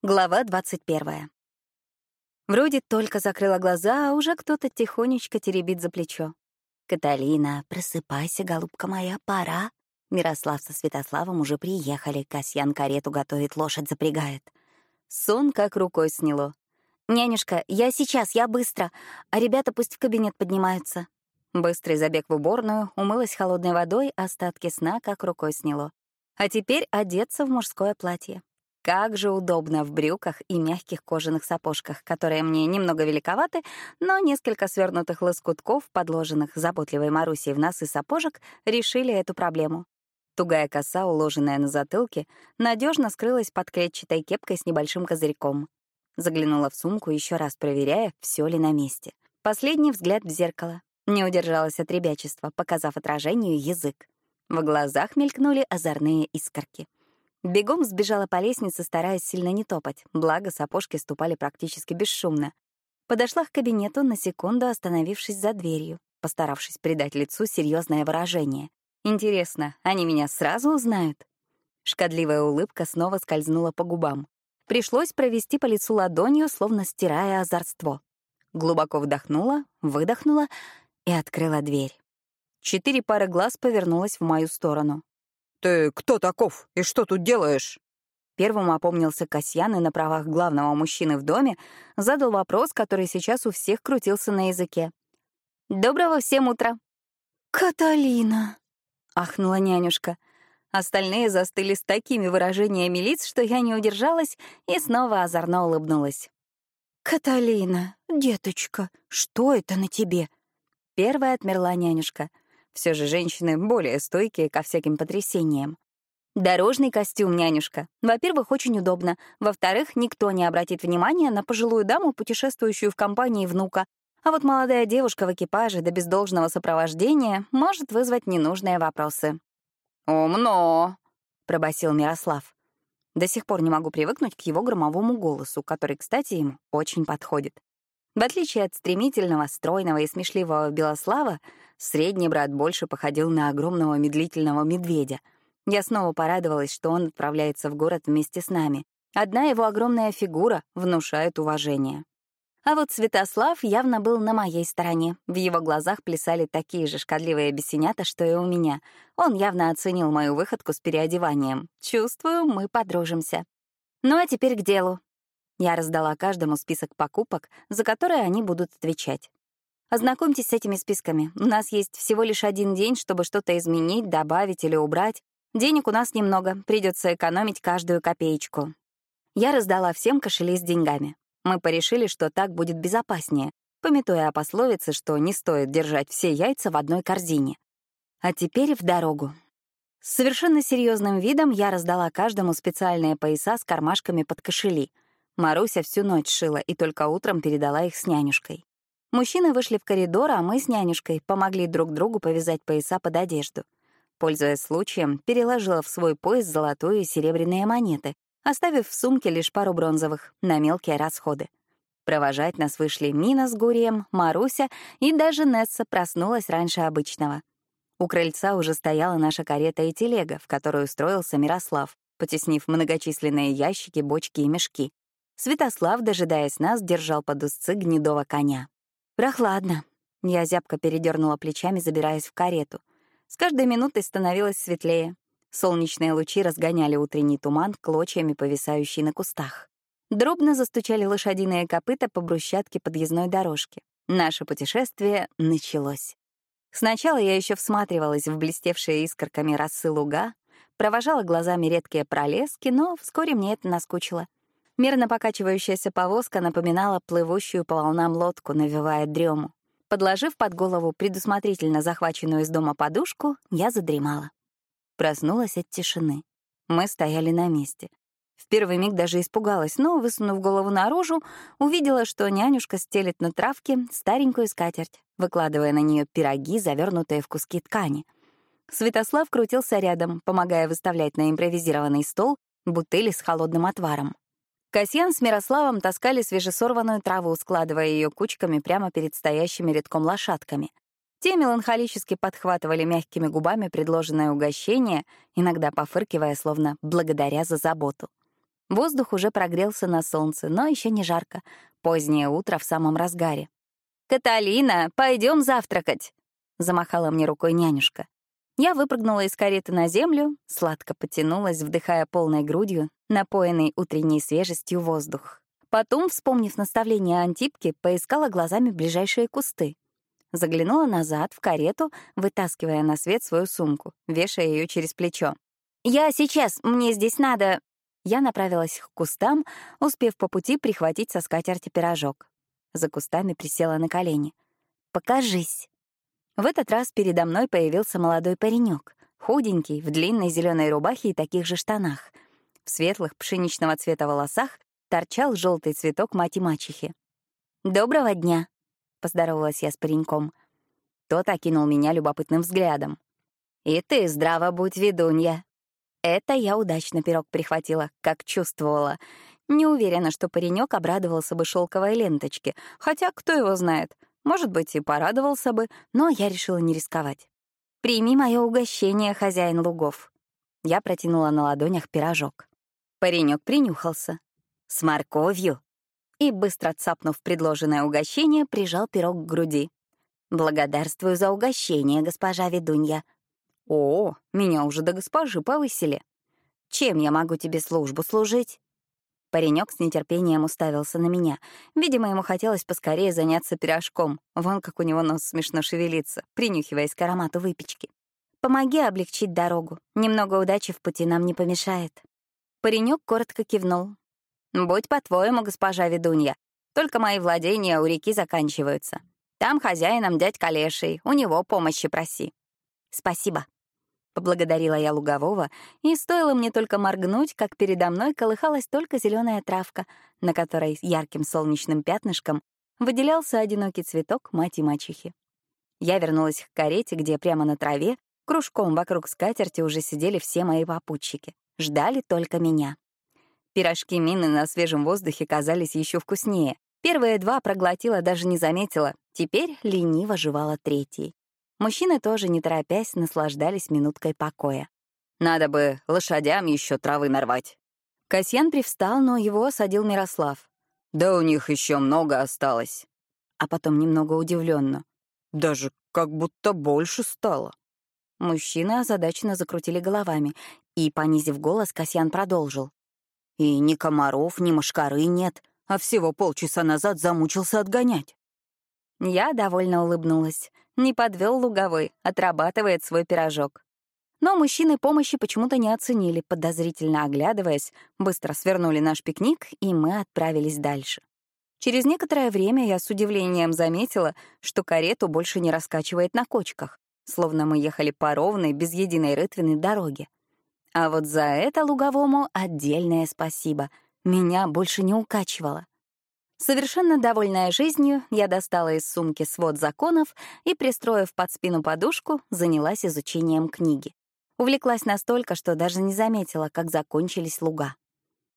Глава 21. Вроде только закрыла глаза, а уже кто-то тихонечко теребит за плечо. «Каталина, просыпайся, голубка моя, пора». Мирослав со Святославом уже приехали, Касьян карету готовит, лошадь запрягает. Сон как рукой сняло. «Нянюшка, я сейчас, я быстро, а ребята пусть в кабинет поднимаются». Быстрый забег в уборную, умылась холодной водой, остатки сна как рукой сняло. А теперь одеться в мужское платье. Как же удобно в брюках и мягких кожаных сапожках, которые мне немного великоваты, но несколько свернутых лоскутков, подложенных заботливой Марусей в носы сапожек, решили эту проблему. Тугая коса, уложенная на затылке, надежно скрылась под клетчатой кепкой с небольшим козырьком. Заглянула в сумку, еще раз проверяя, все ли на месте. Последний взгляд в зеркало. Не удержалась от ребячества, показав отражению язык. В глазах мелькнули озорные искорки. Бегом сбежала по лестнице, стараясь сильно не топать, благо сапожки ступали практически бесшумно. Подошла к кабинету, на секунду остановившись за дверью, постаравшись придать лицу серьезное выражение. Интересно, они меня сразу узнают? Шкодливая улыбка снова скользнула по губам. Пришлось провести по лицу ладонью, словно стирая озорство. Глубоко вдохнула, выдохнула и открыла дверь. Четыре пары глаз повернулась в мою сторону. «Ты кто таков и что тут делаешь?» Первым опомнился Касьян и на правах главного мужчины в доме задал вопрос, который сейчас у всех крутился на языке. «Доброго всем утра!» «Каталина!» — ахнула нянюшка. Остальные застыли с такими выражениями лиц, что я не удержалась и снова озорно улыбнулась. «Каталина, деточка, что это на тебе?» Первая отмерла нянюшка — все же женщины более стойкие ко всяким потрясениям. Дорожный костюм, нянюшка. Во-первых, очень удобно. Во-вторых, никто не обратит внимания на пожилую даму, путешествующую в компании внука. А вот молодая девушка в экипаже до бездолжного сопровождения может вызвать ненужные вопросы. «Умно», — пробасил Мирослав. До сих пор не могу привыкнуть к его громовому голосу, который, кстати, ему очень подходит. В отличие от стремительного, стройного и смешливого Белослава, средний брат больше походил на огромного медлительного медведя. Я снова порадовалась, что он отправляется в город вместе с нами. Одна его огромная фигура внушает уважение. А вот Святослав явно был на моей стороне. В его глазах плясали такие же шкодливые бесенята, что и у меня. Он явно оценил мою выходку с переодеванием. Чувствую, мы подружимся. Ну а теперь к делу. Я раздала каждому список покупок, за которые они будут отвечать. Ознакомьтесь с этими списками. У нас есть всего лишь один день, чтобы что-то изменить, добавить или убрать. Денег у нас немного, придется экономить каждую копеечку. Я раздала всем кошели с деньгами. Мы порешили, что так будет безопаснее, пометуя о пословице, что не стоит держать все яйца в одной корзине. А теперь в дорогу. С совершенно серьезным видом я раздала каждому специальные пояса с кармашками под кошели — Маруся всю ночь шила и только утром передала их с нянюшкой. Мужчины вышли в коридор, а мы с нянюшкой помогли друг другу повязать пояса под одежду. Пользуясь случаем, переложила в свой пояс золотую и серебряные монеты, оставив в сумке лишь пару бронзовых на мелкие расходы. Провожать нас вышли Мина с Гурием, Маруся и даже Несса проснулась раньше обычного. У крыльца уже стояла наша карета и телега, в которую устроился Мирослав, потеснив многочисленные ящики, бочки и мешки. Святослав, дожидаясь нас, держал под узцы гнедого коня. «Прохладно». Я зябко передернула плечами, забираясь в карету. С каждой минутой становилось светлее. Солнечные лучи разгоняли утренний туман, клочьями повисающий на кустах. Дробно застучали лошадиные копыта по брусчатке подъездной дорожки. Наше путешествие началось. Сначала я еще всматривалась в блестевшие искорками росы луга, провожала глазами редкие пролески, но вскоре мне это наскучило. Мерно покачивающаяся повозка напоминала плывущую по волнам лодку, навевая дрему. Подложив под голову предусмотрительно захваченную из дома подушку, я задремала. Проснулась от тишины. Мы стояли на месте. В первый миг даже испугалась, но, высунув голову наружу, увидела, что нянюшка стелит на травке старенькую скатерть, выкладывая на нее пироги, завернутые в куски ткани. Святослав крутился рядом, помогая выставлять на импровизированный стол бутыли с холодным отваром. Касьян с Мирославом таскали свежесорванную траву, складывая ее кучками прямо перед стоящими редком лошадками. Те меланхолически подхватывали мягкими губами предложенное угощение, иногда пофыркивая, словно благодаря за заботу. Воздух уже прогрелся на солнце, но еще не жарко. Позднее утро в самом разгаре. «Каталина, пойдем завтракать!» — замахала мне рукой нянюшка. Я выпрыгнула из кареты на землю, сладко потянулась, вдыхая полной грудью, напоенный утренней свежестью воздух. Потом, вспомнив наставление Антипки, поискала глазами ближайшие кусты. Заглянула назад, в карету, вытаскивая на свет свою сумку, вешая ее через плечо. «Я сейчас, мне здесь надо...» Я направилась к кустам, успев по пути прихватить со скатерти пирожок. За кустами присела на колени. «Покажись». В этот раз передо мной появился молодой паренек, худенький, в длинной зеленой рубахе и таких же штанах. В светлых пшеничного цвета волосах торчал желтый цветок мати-мачехи. «Доброго дня!» — поздоровалась я с пареньком. Тот окинул меня любопытным взглядом. «И ты здраво будь, ведунья!» Это я удачно пирог прихватила, как чувствовала. Не уверена, что паренек обрадовался бы шелковой ленточке, хотя кто его знает. Может быть, и порадовался бы, но я решила не рисковать. «Прими мое угощение, хозяин лугов». Я протянула на ладонях пирожок. Паренек принюхался, с морковью!» И, быстро цапнув предложенное угощение, прижал пирог к груди. «Благодарствую за угощение, госпожа ведунья». «О, меня уже до госпожи повысили. Чем я могу тебе службу служить?» Паренек с нетерпением уставился на меня. Видимо, ему хотелось поскорее заняться пирожком. Вон как у него нос смешно шевелится, принюхиваясь к аромату выпечки. «Помоги облегчить дорогу. Немного удачи в пути нам не помешает». Паренек коротко кивнул, «Будь по-твоему, госпожа ведунья. Только мои владения у реки заканчиваются. Там хозяином дядька Леший, у него помощи проси». «Спасибо», — поблагодарила я Лугового, и стоило мне только моргнуть, как передо мной колыхалась только зеленая травка, на которой ярким солнечным пятнышком выделялся одинокий цветок мать-мачехи. Я вернулась к карете, где прямо на траве, кружком вокруг скатерти уже сидели все мои попутчики. Ждали только меня. Пирожки Мины на свежем воздухе казались еще вкуснее. Первые два проглотила, даже не заметила. Теперь лениво жевала третий. Мужчины тоже, не торопясь, наслаждались минуткой покоя. «Надо бы лошадям еще травы нарвать». Касьян привстал, но его осадил Мирослав. «Да у них еще много осталось». А потом немного удивленно. «Даже как будто больше стало». Мужчины озадаченно закрутили головами, и, понизив голос, Касьян продолжил. И ни комаров, ни мошкары нет, а всего полчаса назад замучился отгонять. Я довольно улыбнулась. Не подвел луговой, отрабатывает свой пирожок. Но мужчины помощи почему-то не оценили, подозрительно оглядываясь, быстро свернули наш пикник, и мы отправились дальше. Через некоторое время я с удивлением заметила, что карету больше не раскачивает на кочках, словно мы ехали по ровной, без единой рытвины дороге. А вот за это Луговому отдельное спасибо. Меня больше не укачивало. Совершенно довольная жизнью, я достала из сумки свод законов и, пристроив под спину подушку, занялась изучением книги. Увлеклась настолько, что даже не заметила, как закончились луга.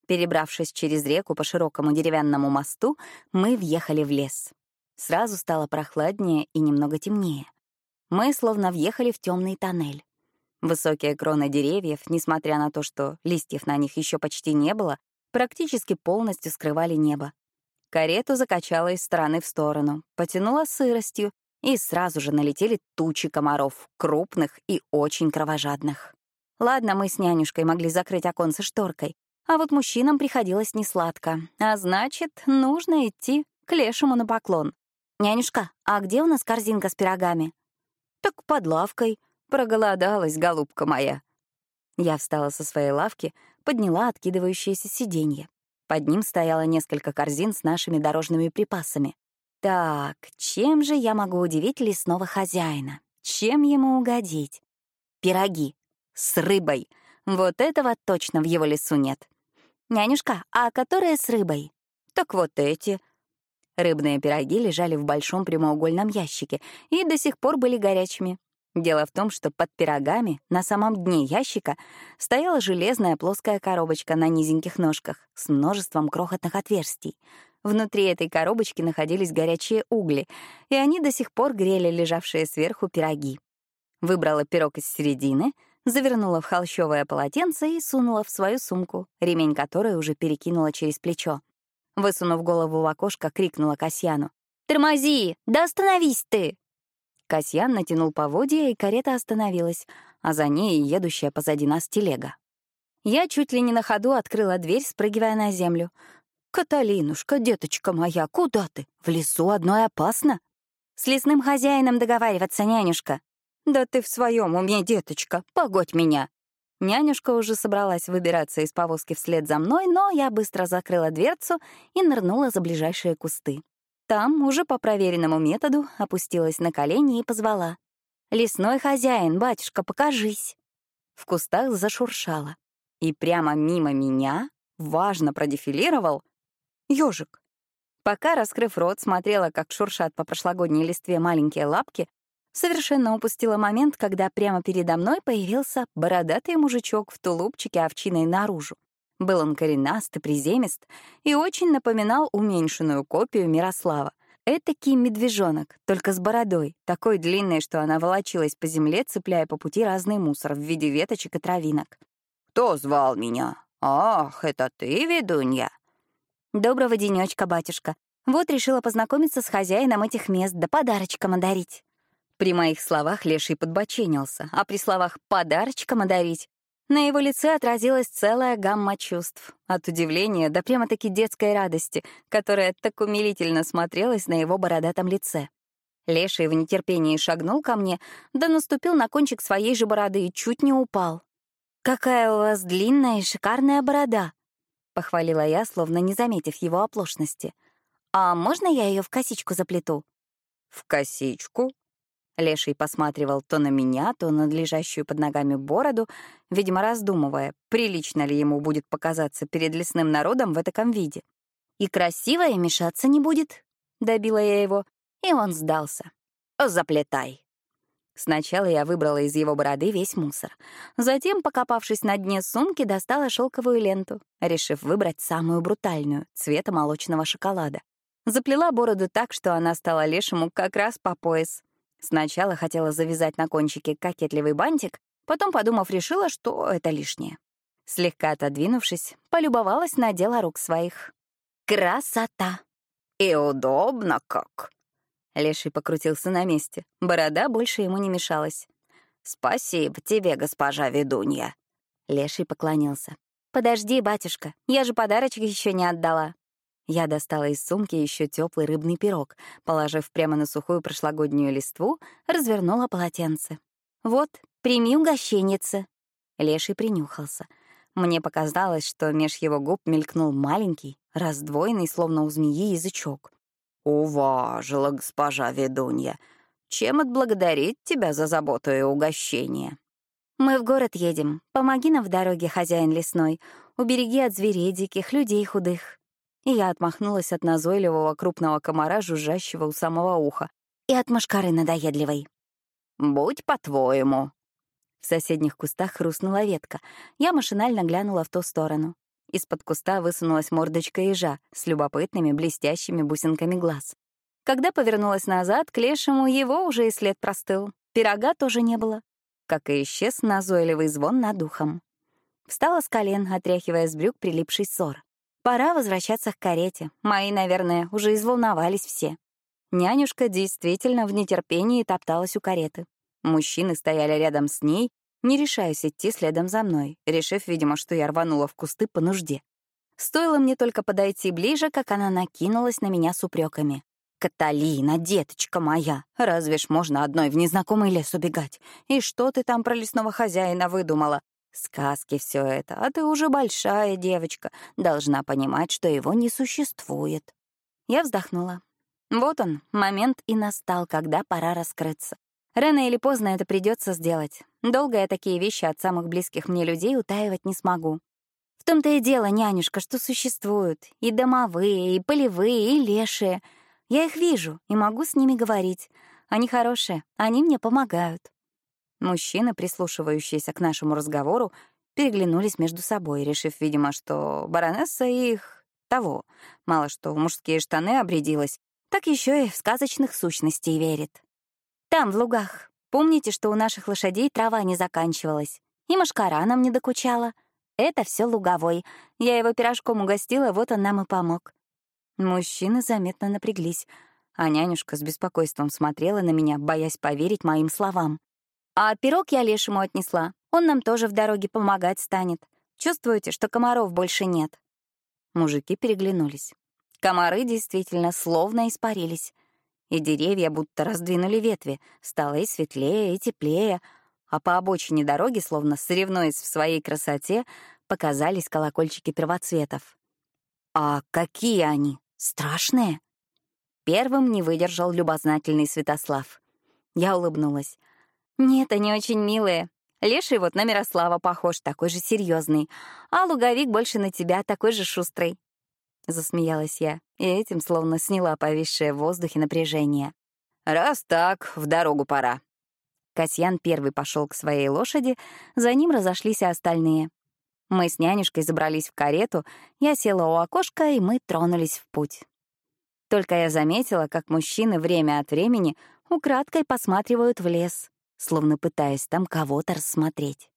Перебравшись через реку по широкому деревянному мосту, мы въехали в лес. Сразу стало прохладнее и немного темнее. Мы словно въехали в темный тоннель. Высокие кроны деревьев, несмотря на то, что листьев на них еще почти не было, практически полностью скрывали небо. Карету закачало из стороны в сторону, потянуло сыростью, и сразу же налетели тучи комаров, крупных и очень кровожадных. Ладно, мы с нянюшкой могли закрыть оконце шторкой, а вот мужчинам приходилось несладко, а значит, нужно идти к лешему на поклон. «Нянюшка, а где у нас корзинка с пирогами?» «Так под лавкой», Проголодалась, голубка моя. Я встала со своей лавки, подняла откидывающееся сиденье. Под ним стояло несколько корзин с нашими дорожными припасами. Так, чем же я могу удивить лесного хозяина? Чем ему угодить? Пироги. С рыбой. Вот этого точно в его лесу нет. «Нянюшка, а которые с рыбой?» «Так вот эти». Рыбные пироги лежали в большом прямоугольном ящике и до сих пор были горячими. Дело в том, что под пирогами на самом дне ящика стояла железная плоская коробочка на низеньких ножках с множеством крохотных отверстий. Внутри этой коробочки находились горячие угли, и они до сих пор грели лежавшие сверху пироги. Выбрала пирог из середины, завернула в холщовое полотенце и сунула в свою сумку, ремень которой уже перекинула через плечо. Высунув голову в окошко, крикнула Касьяну. «Тормози! Да остановись ты!» Касьян натянул поводья, и карета остановилась, а за ней едущая позади нас телега. Я чуть ли не на ходу открыла дверь, спрыгивая на землю. «Каталинушка, деточка моя, куда ты? В лесу одной опасно?» «С лесным хозяином договариваться, нянюшка». «Да ты в своем уме, деточка, погодь меня». Нянюшка уже собралась выбираться из повозки вслед за мной, но я быстро закрыла дверцу и нырнула за ближайшие кусты. Там, уже по проверенному методу, опустилась на колени и позвала. «Лесной хозяин, батюшка, покажись!» В кустах зашуршало. И прямо мимо меня важно продефилировал ежик. Пока, раскрыв рот, смотрела, как шуршат по прошлогодней листве маленькие лапки, совершенно упустила момент, когда прямо передо мной появился бородатый мужичок в тулупчике овчиной наружу. Был он коренастый, приземист и очень напоминал уменьшенную копию Мирослава. Этакий медвежонок, только с бородой, такой длинной, что она волочилась по земле, цепляя по пути разный мусор в виде веточек и травинок. «Кто звал меня? Ах, это ты, ведунья?» «Доброго денечка, батюшка. Вот решила познакомиться с хозяином этих мест, да подарочком одарить». При моих словах Леший подбоченился, а при словах «подарочком одарить» на его лице отразилась целая гамма чувств. От удивления до прямо-таки детской радости, которая так умилительно смотрелась на его бородатом лице. Леший в нетерпении шагнул ко мне, да наступил на кончик своей же бороды и чуть не упал. «Какая у вас длинная и шикарная борода!» — похвалила я, словно не заметив его оплошности. «А можно я ее в косичку заплету?» «В косичку?» Леший посматривал то на меня, то на лежащую под ногами бороду, видимо, раздумывая, прилично ли ему будет показаться перед лесным народом в таком виде. «И красивая мешаться не будет», — добила я его, и он сдался. «Заплетай», Сначала я выбрала из его бороды весь мусор. Затем, покопавшись на дне сумки, достала шелковую ленту, решив выбрать самую брутальную, цвета молочного шоколада. Заплела бороду так, что она стала лешему как раз по пояс. Сначала хотела завязать на кончике кокетливый бантик, потом, подумав, решила, что это лишнее. Слегка отодвинувшись, полюбовалась на дело рук своих. Красота! И удобно как! Леший покрутился на месте. Борода больше ему не мешалась. «Спасибо тебе, госпожа ведунья». Леший поклонился. «Подожди, батюшка, я же подарочек еще не отдала». Я достала из сумки еще теплый рыбный пирог, положив прямо на сухую прошлогоднюю листву, развернула полотенце. «Вот, прими угощенница». Леший принюхался. Мне показалось, что меж его губ мелькнул маленький, раздвоенный, словно у змеи, язычок. «Уважила, госпожа ведунья. Чем отблагодарить тебя за заботу и угощение?» «Мы в город едем. Помоги нам в дороге, хозяин лесной. Убереги от зверей диких, людей худых». И я отмахнулась от назойливого крупного комара, жужжащего у самого уха, и от мошкары надоедливой. «Будь по-твоему». В соседних кустах хрустнула ветка. Я машинально глянула в ту сторону. Из-под куста высунулась мордочка ежа с любопытными блестящими бусинками глаз. Когда повернулась назад, к лешему его уже и след простыл. Пирога тоже не было. Как и исчез назойливый звон над ухом. Встала с колен, отряхивая с брюк прилипший ссор. Пора возвращаться к карете. Мои, наверное, уже изволновались все. Нянюшка действительно в нетерпении топталась у кареты. Мужчины стояли рядом с ней, не решаюсь идти следом за мной, решив, видимо, что я рванула в кусты по нужде. Стоило мне только подойти ближе, как она накинулась на меня с упреками. «Каталина, деточка моя, разве ж можно одной в незнакомый лес убегать? И что ты там про лесного хозяина выдумала? Сказки все это, а ты уже большая девочка, должна понимать, что его не существует». Я вздохнула. Вот он, момент и настал, когда пора раскрыться. Рано или поздно это придется сделать. Долго я такие вещи от самых близких мне людей утаивать не смогу. В том-то и дело, нянюшка, что существуют и домовые, и полевые, и лешие. Я их вижу и могу с ними говорить. Они хорошие, они мне помогают. Мужчины, прислушивающиеся к нашему разговору, переглянулись между собой, решив, видимо, что баронесса их того. Мало что в мужские штаны обрядилась, так еще и в сказочных сущностей верит. Там, в лугах. Помните, что у наших лошадей трава не заканчивалась? И машкара нам не докучала. Это все луговой. Я его пирожком угостила, вот он нам и помог. Мужчины заметно напряглись, а нянюшка с беспокойством смотрела на меня, боясь поверить моим словам. А пирог я лешему отнесла. Он нам тоже в дороге помогать станет. Чувствуете, что комаров больше нет?» Мужики переглянулись. Комары действительно словно испарились. И деревья будто раздвинули ветви. Стало и светлее, и теплее. А по обочине дороги, словно соревнуясь в своей красоте, показались колокольчики первоцветов. «А какие они? Страшные?» Первым не выдержал любознательный Святослав. Я улыбнулась. «Нет, они очень милые. Леший вот на Мирослава похож, такой же серьезный, а луговик больше на тебя, такой же шустрый. Засмеялась я, и этим словно сняла повисшее в воздухе напряжение. «Раз так, в дорогу пора». Касьян первый пошел к своей лошади, за ним разошлись и остальные. Мы с нянюшкой забрались в карету, я села у окошка, и мы тронулись в путь. Только я заметила, как мужчины время от времени украдкой посматривают в лес, словно пытаясь там кого-то рассмотреть.